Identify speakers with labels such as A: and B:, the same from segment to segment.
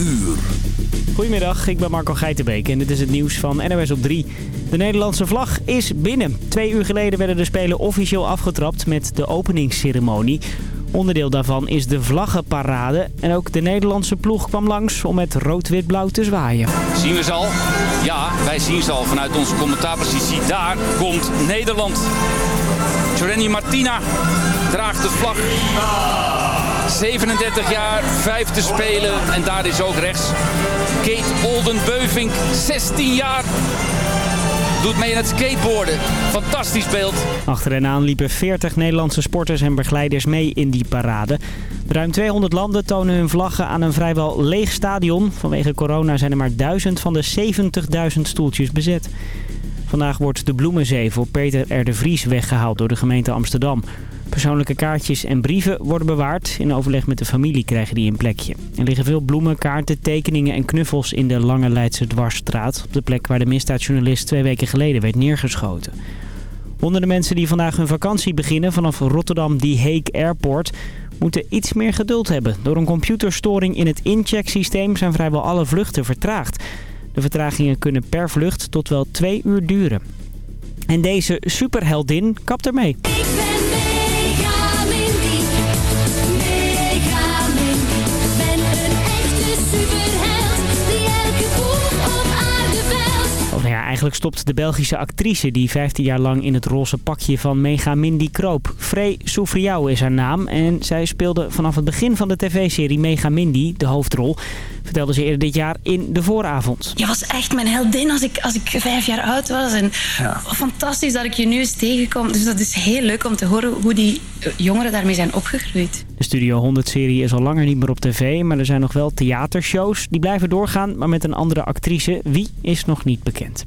A: uur.
B: Goedemiddag, ik ben Marco Geitenbeek en dit is het nieuws van NOS op 3. De Nederlandse vlag is binnen. Twee uur geleden werden de Spelen officieel afgetrapt met de openingsceremonie. Onderdeel daarvan is de vlaggenparade. En ook de Nederlandse ploeg kwam langs om met rood-wit-blauw te zwaaien.
C: Zien we ze al? Ja, wij zien ze al vanuit onze commentaarpositie. Daar komt Nederland. Joreni Martina draagt de vlag. 37 jaar, vijfde spelen. En daar is ook rechts Kate Oldenbeuvink, 16 jaar. Doet mee in het skateboarden. Fantastisch beeld.
B: Achter en aan liepen 40 Nederlandse sporters en begeleiders mee in die parade. Ruim 200 landen tonen hun vlaggen aan een vrijwel leeg stadion. Vanwege corona zijn er maar 1000 van de 70.000 stoeltjes bezet. Vandaag wordt de Bloemenzee voor Peter R. de Vries weggehaald door de gemeente Amsterdam. Persoonlijke kaartjes en brieven worden bewaard. In overleg met de familie krijgen die een plekje. Er liggen veel bloemen, kaarten, tekeningen en knuffels in de Lange Leidse Dwarsstraat. Op de plek waar de misdaadjournalist twee weken geleden werd neergeschoten. Honderden mensen die vandaag hun vakantie beginnen vanaf Rotterdam Die Hague Airport moeten iets meer geduld hebben. Door een computerstoring in het inchecksysteem zijn vrijwel alle vluchten vertraagd. De vertragingen kunnen per vlucht tot wel twee uur duren. En deze superheldin kapt ermee.
D: Ik ben
B: Nou ja, eigenlijk stopt de Belgische actrice die 15 jaar lang in het roze pakje van Mega Mindy kroop. Frey Soufriou is haar naam en zij speelde vanaf het begin van de tv-serie Mega Mindy de hoofdrol. Vertelde ze eerder dit jaar in de vooravond.
E: Je was echt mijn heldin als ik, als ik vijf jaar oud was. En fantastisch dat ik je nu eens tegenkom. Dus dat is heel leuk om te horen hoe die jongeren daarmee zijn opgegroeid.
B: De Studio 100-serie is al langer niet meer op tv, maar er zijn nog wel theatershows. Die blijven doorgaan, maar met een andere actrice. Wie is nog niet bekend.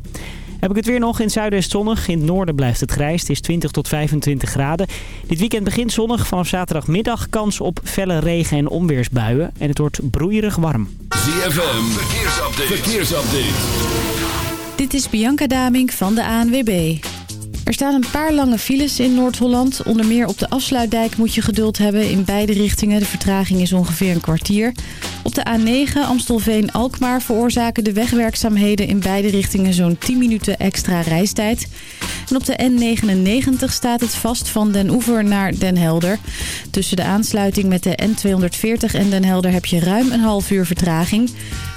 B: Heb ik het weer nog. In het zuiden is het zonnig. In het noorden blijft het grijs. Het is 20 tot 25 graden. Dit weekend begint zonnig. Vanaf zaterdagmiddag kans op felle regen- en onweersbuien. En het wordt broeierig warm.
A: ZFM, verkeersupdate. verkeersupdate.
F: Dit is Bianca Damink van de ANWB. Er staan een paar lange files in Noord-Holland. Onder meer op de afsluitdijk moet je geduld hebben in beide richtingen. De vertraging is ongeveer een kwartier. Op de A9 Amstelveen-Alkmaar veroorzaken de wegwerkzaamheden in beide richtingen zo'n 10 minuten extra reistijd. En op de N99 staat het vast van Den Oever naar Den Helder. Tussen de aansluiting met de N240 en Den Helder heb je ruim een half uur vertraging.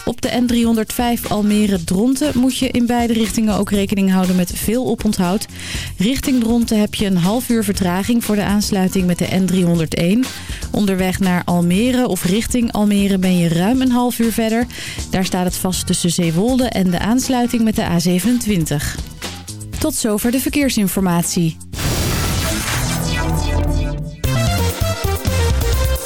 F: Op de N305 Almere-Dronten moet je in beide richtingen ook rekening houden met veel oponthoud. Richting Dronten heb je een half uur vertraging voor de aansluiting met de N301. Onderweg naar Almere of richting Almere ben je ruim een half uur verder. Daar staat het vast tussen Zeewolde en de aansluiting met de A27. Tot zover de verkeersinformatie.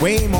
G: way more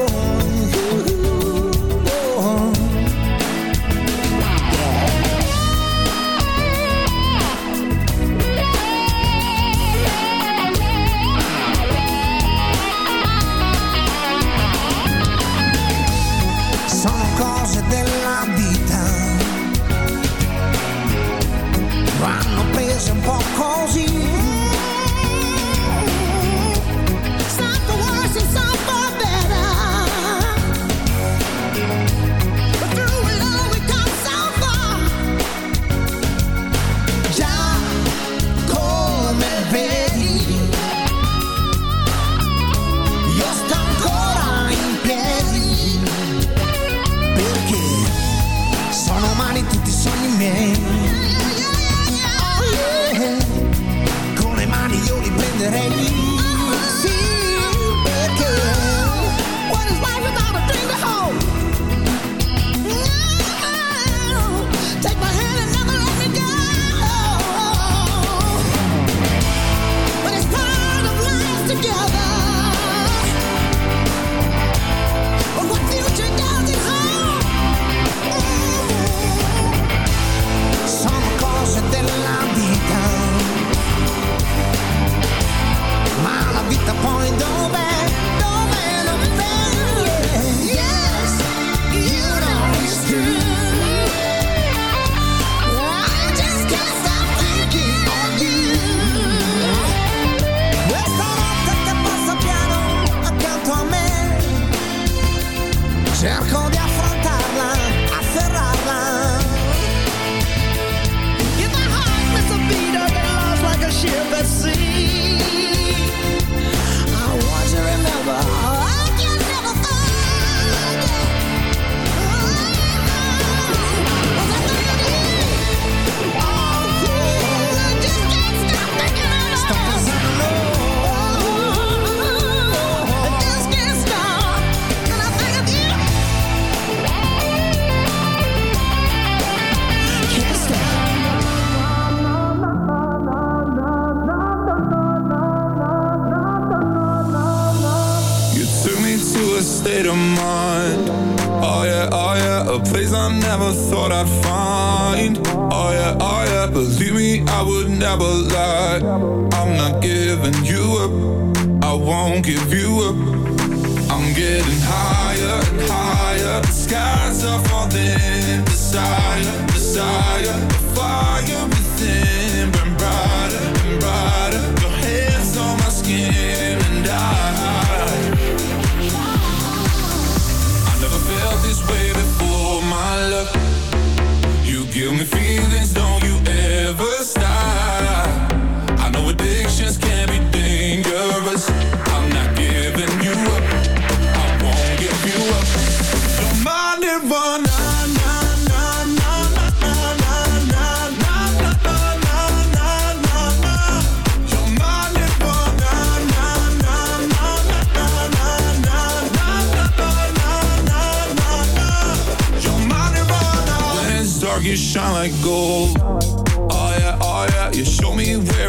H: Cause. shine like gold. Oh yeah, oh yeah, you show me where.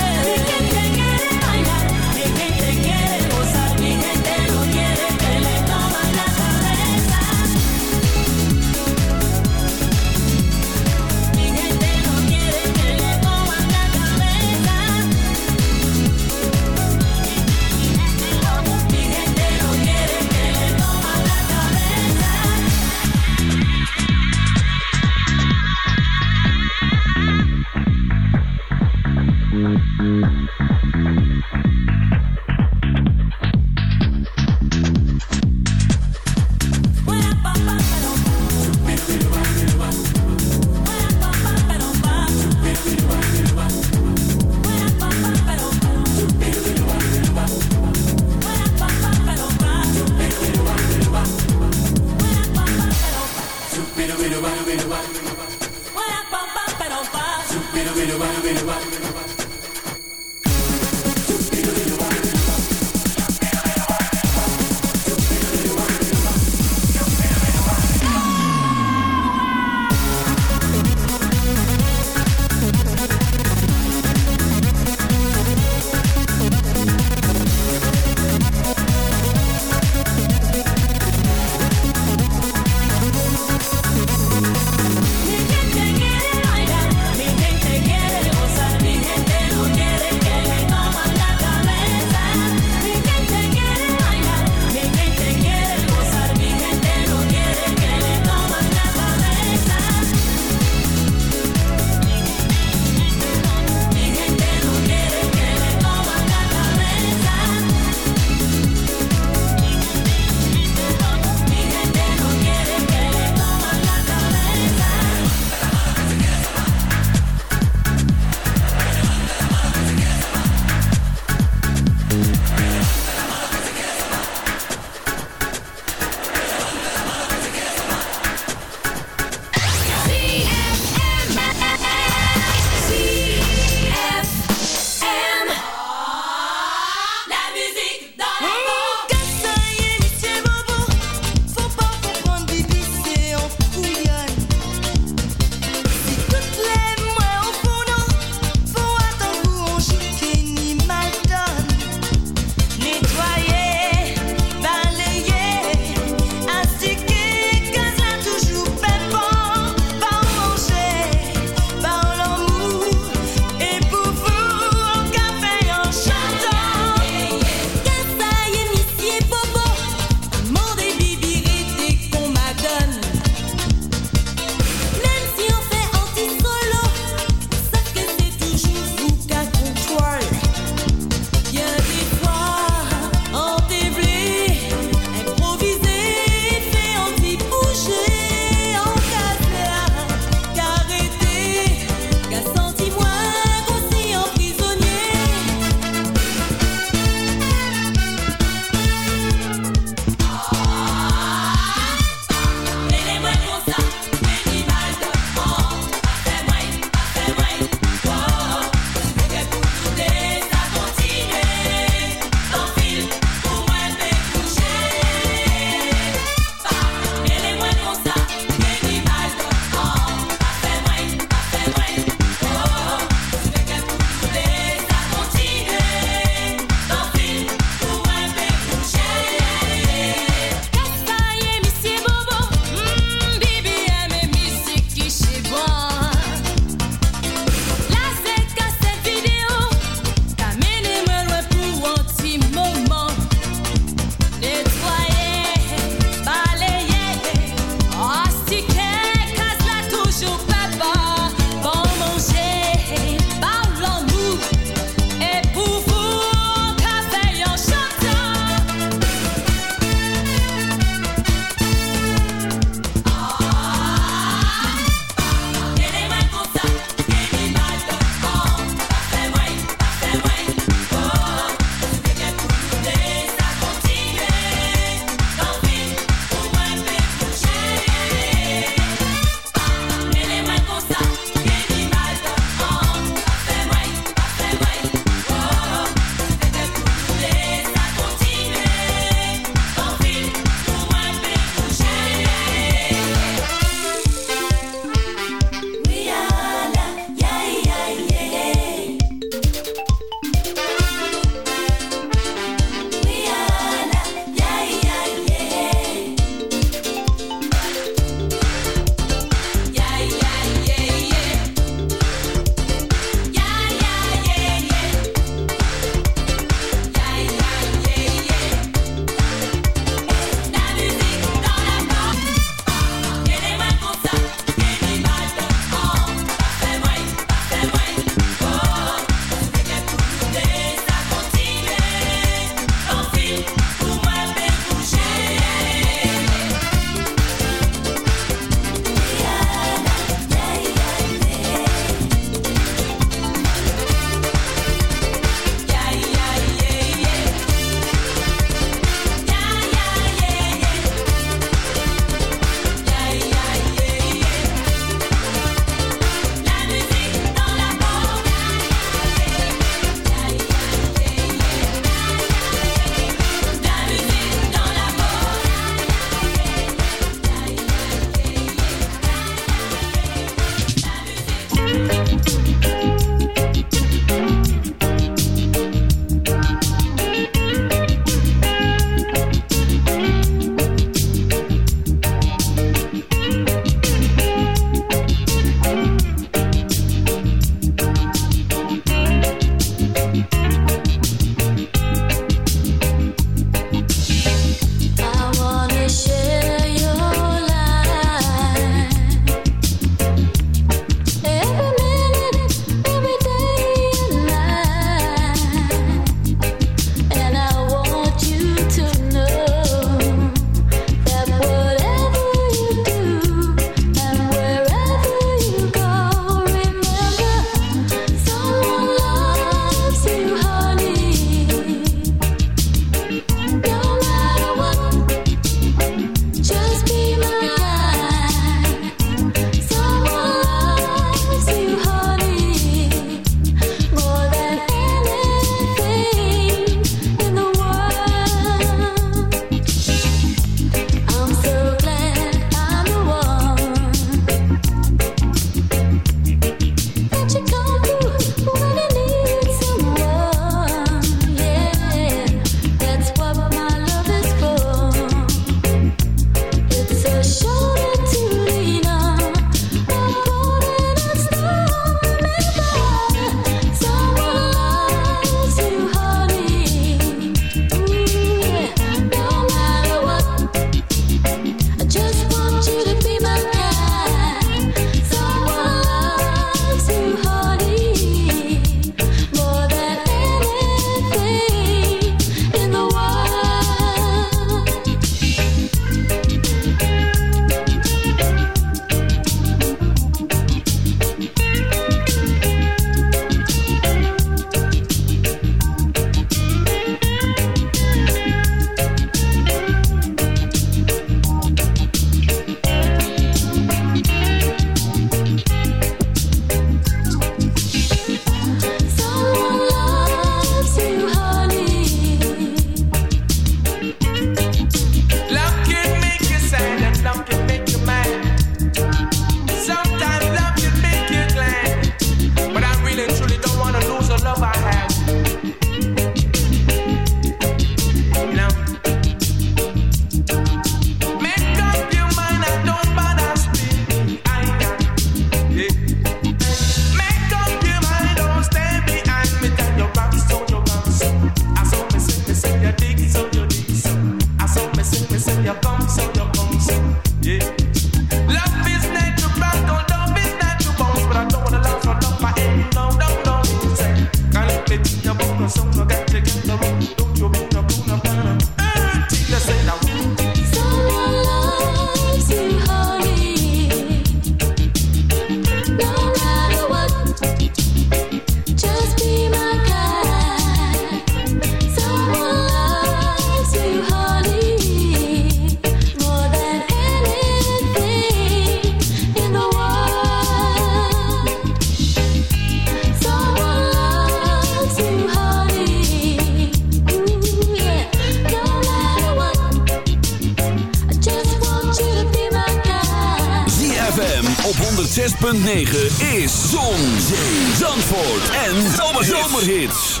A: Zon, Zandvoort en Zomerhits.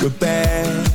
I: We're back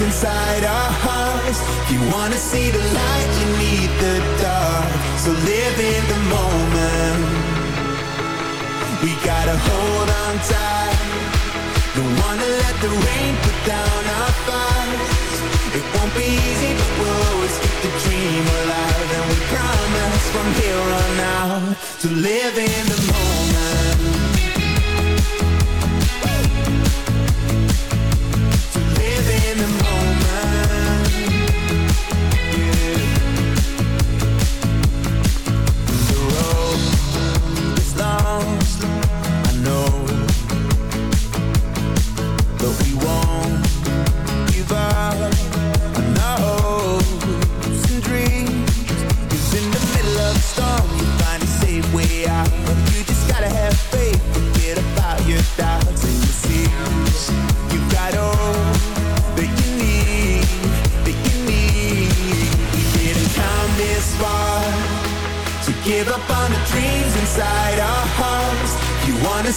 I: inside our hearts. If you wanna see the light, you need the dark. So live in the moment. We gotta hold on tight. Don't wanna let the rain put down our fights. It won't be easy, but we'll always keep the dream alive. And we promise from here on out to live in the moment.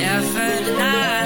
J: never
K: lie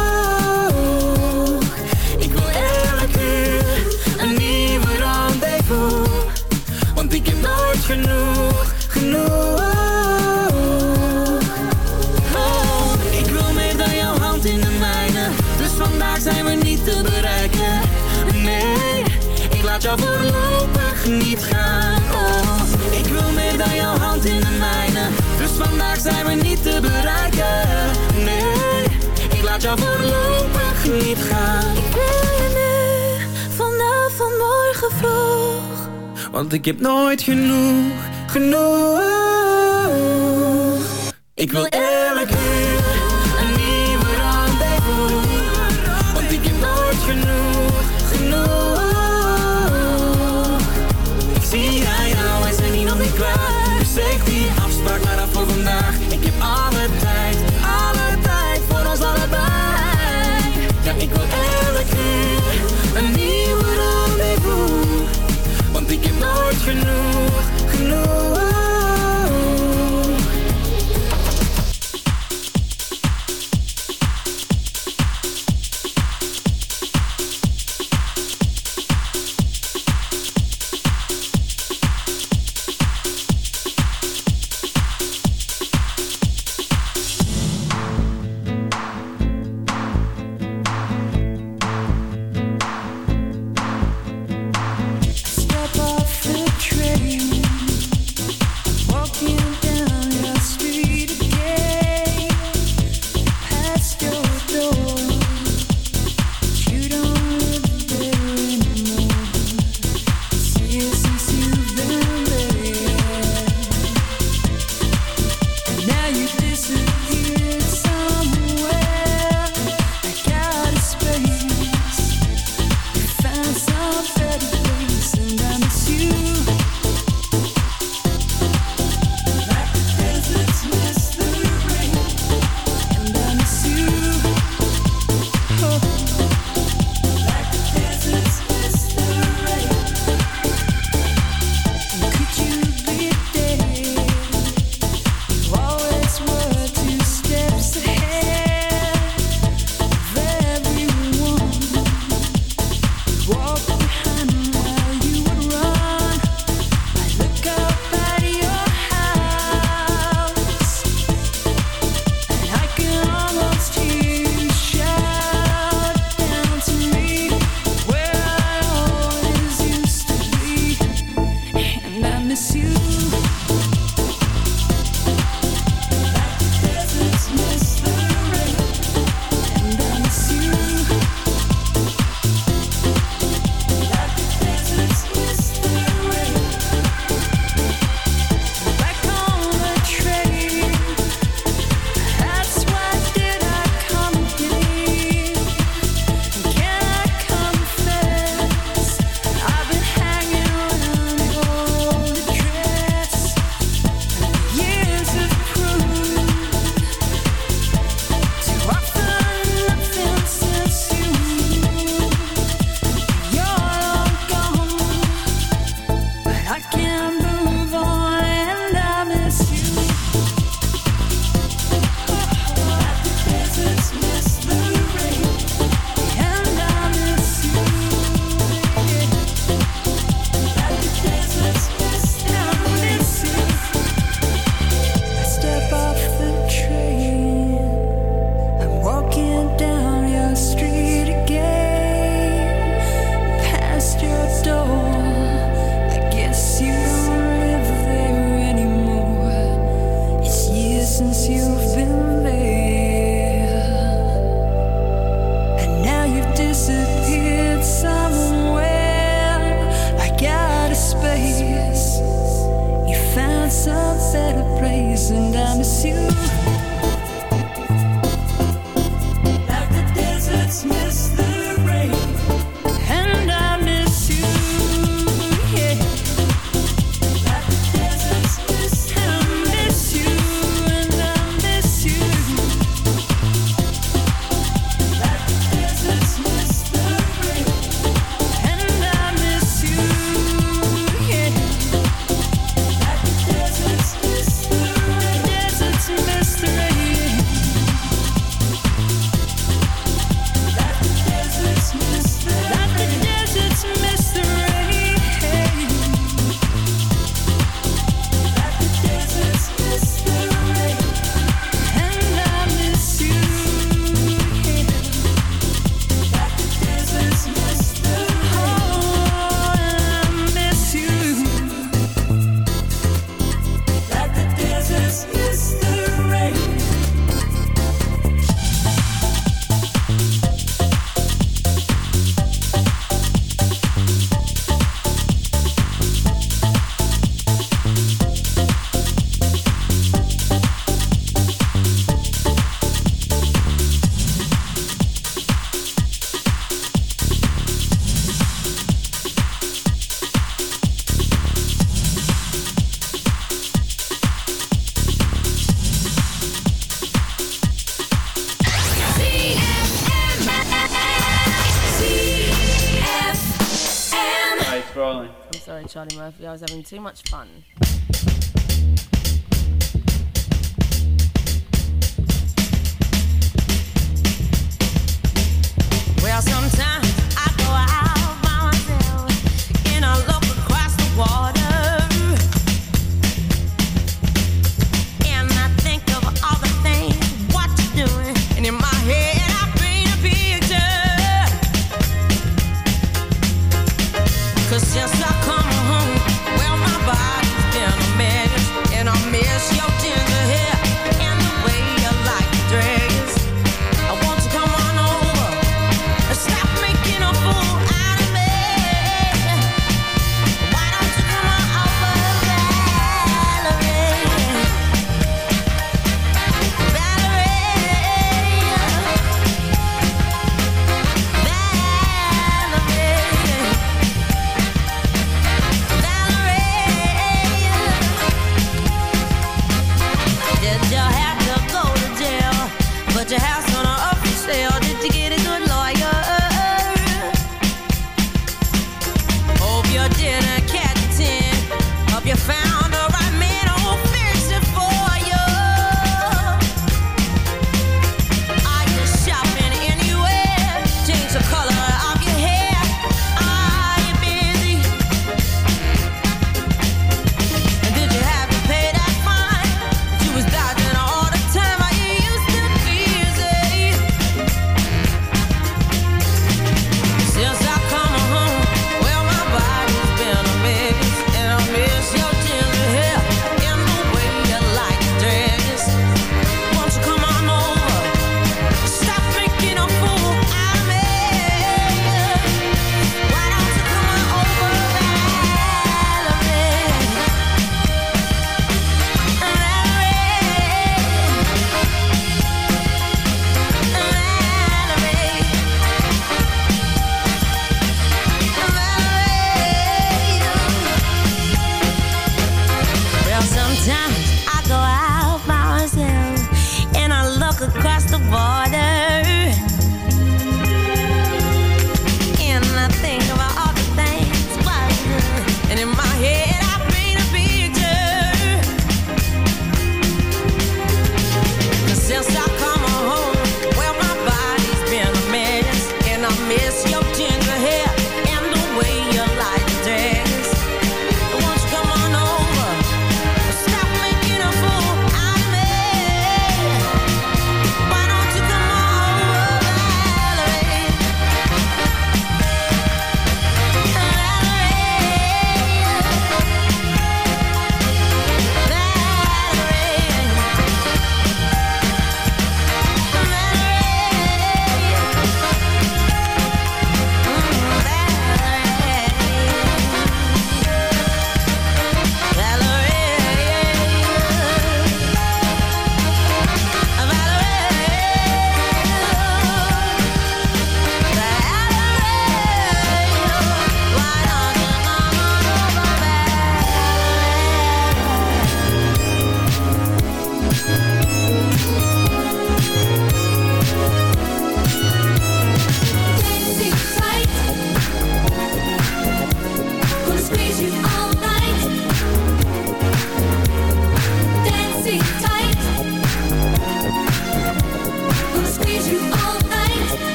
K: Genoeg, genoeg. Oh, ik wil meer dan jouw hand in de mijne. Dus vandaag zijn we niet te bereiken. Nee, ik laat jou voorlopig niet gaan. Oh, ik wil meer dan jouw hand in de mijne. Dus vandaag zijn we niet te bereiken. Nee, ik laat jou voorlopig niet gaan.
L: Ik wil je nu, vanavond, morgen vroeg.
K: Want ik heb nooit genoeg, genoeg. Ik wil
M: I was having too much fun.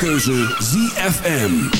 A: Jouw keuze ZFM.